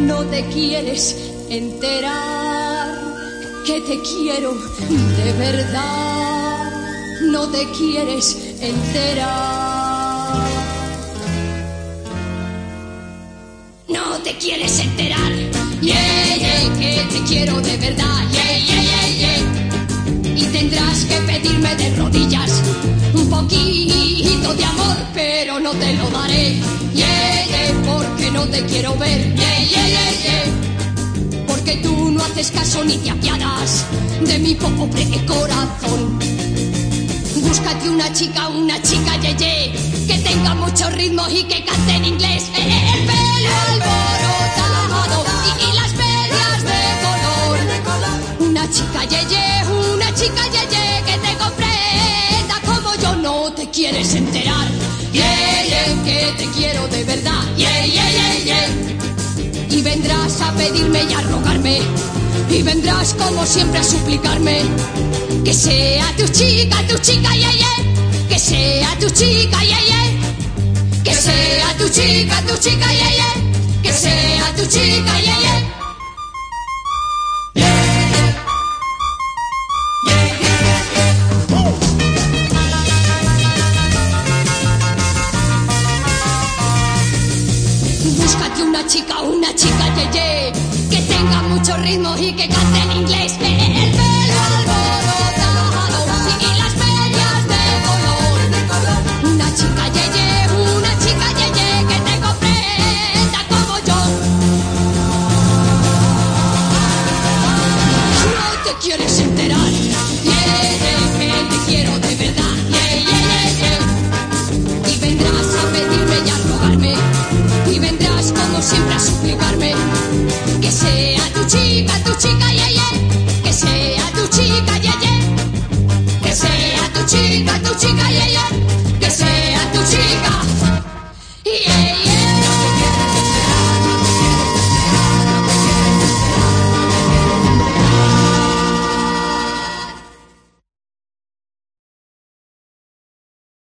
no te quieres enterar que te quiero de verdad. No te quieres enterar. No te quieres enterar. Yeah, yeah, que te quiero de verdad. Yeah, yeah, yeah, yeah. Y tendrás que pedirme de rodillas un poquito de amor, pero no te lo daré. Yeah, yeah, porque no te quiero ver. Yeah, yeah, yeah, yeah. Porque tú no haces caso ni te apiadas de mi pobre corazón. Búscate una chica, una chica yeye, que tenga mucho ritmo y que cante en inglés. Eh, eh, el pelo alborotado y, y las medias de color. Una chica yeye, una chica yeye, que te comprenda como yo no te quieres enterar. Yeah, yeah, que te quiero de verdad. Yeah, yeah, yeah, yeah. Y vendrás a pedirme y a rogarme. Y vendrás como siempre a suplicarme. Que sea tu chica, tu chica, yeah, yeah. Que sea tu chica, yeah, yeah. Que sea tu chica, tu chica, yeah, yeah. Que sea tu chica, yeah, yeah. Una chica, una chica yeye, que tenga mucho ritmo y que cante en inglés. El pelo alborotado y las medias de color. Una chica yeye, una chica yeye, que te comprenda como yo. No te quieres enterar, chica, tu chica, yeah, yeah. que sea tu chica, yeah, yeah. que sea tu chica, tu chica, yeah, yeah.